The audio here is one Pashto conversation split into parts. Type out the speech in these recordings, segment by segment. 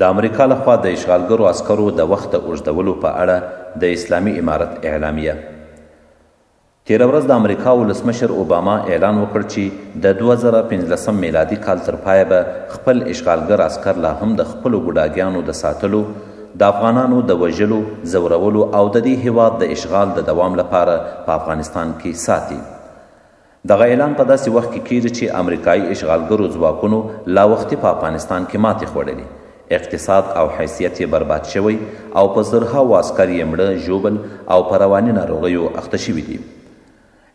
د امریکا لخوا د اشغالګرو عسکرو د وخت د اوږدولو په اړه د اسلامي امارت اعلامیه تیره ورځ د امریکا ولسمشر اوباما اعلان وکړ چې د 2015 میلادي کال تر پایه به خپل اشغالګر عسکر لا هم د خپلو ګوډاګیانو د ساتلو د افغانانو د وژلو ځورولو او د دې هیواد د اشغال د دوام لپاره په افغانستان کې ساتي دغه اعلان په داسې وخت کې کېږي چې امریکايي اشغالګرو ځواکونو لا وختي په افغانستان کې ماتې خوړلې، اقتصاد او حیثیت یې برباد شوی او په زرهاوو عسکر یې مړه، ژوبل او په رواني ناروغیو اخته شوي دي.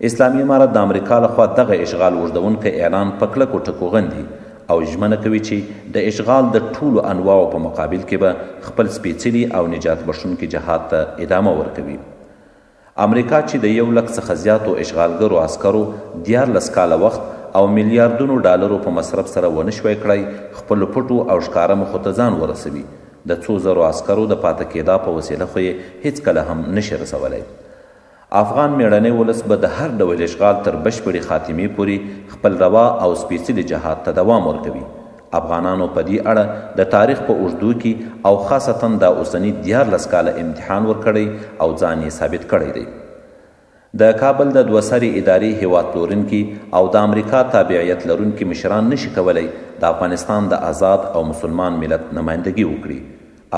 اسلامي امارت د امریکا له خوا دغه اشغال اوږدوونکی اعلان په کلکو ټکو غندي او ژمنه کوي چې د اشغال د ټولو انواعو په مقابل کې به خپل سپېڅلي او نجات بښونکي جهاد ته ادامه ورکوي. امریکا چې د یو لک څخه زیاتو اشغالګرو عسکرو دیارلس کاله وخت او میلیاردونو ډالرو په مصرف سره ونه شوای کړای خپلو پټو او ښکاره موخو ته ځان ورسوي، د څو زرو عسکرو د پاته کېدا په وسیله خو یې هیڅکله هم نه شي رسولای. افغان میړنی ولس به د هر ډول اشغال تر بشپړې خاتمې پورې خپل روا او سپیڅلي جهاد ته دوام ورکوي. افغانانو په دي اړه د تاریخ په اوږدو کي او خاصتاً دا اوسني دیارلس کاله امتحان ورکړی او ځان یې ثابت کړی دی. د کابل د دوه سرې ادارې هیواد پلورنکي او د امریکا تابعیت لرونکي مشران نه شي کولای د افغانستان د ازاد او مسلمان ملت نمایندګي وکړي.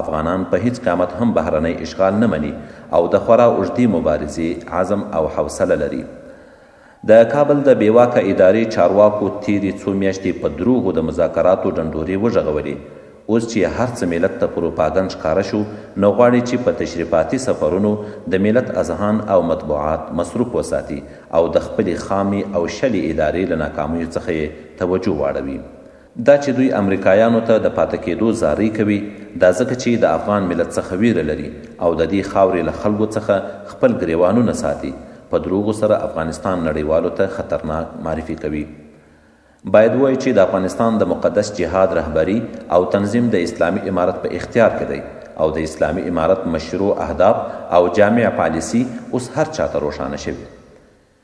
افغانان په هیڅ قیامت هم بهرنی اشغال نه مني او د خورا اوږدې مبارزې عزم او حوصله لري. د کابل د بې واکه ادارې چارواکو تېرې څو میاشتې په دروغو د مذاکراتو ډنډورې وږغولې، اوس چې هر څه ملت ته پروپاګند ښکاره شو، نو غواړي چې په تشریفاتي سفرونو د ملت اذهان او مطبوعات مصروف وساتي او د خپلې خامې او شلې ادارې له ناکامیو څخه یې توجه واړوي. دا چې دوی امریکایانو ته د پاته کیدو زارۍ کوي دا ځکه چې د افغان ملت څخه ویره لري او ددې خاورې له خلګو څخه خپل ګریوانونه ساتي په دروغو سره افغانستان نړیوالو ته خطرناک معرفي کوي باید ووایو چې د افغانستان د مقدس جهاد رهبري او تنظیم د اسلامي امارت په اختیار کې دی او د اسلامي امارت مشروع اهداف او جامع پالیسي اوس هر چاته روښانه شوي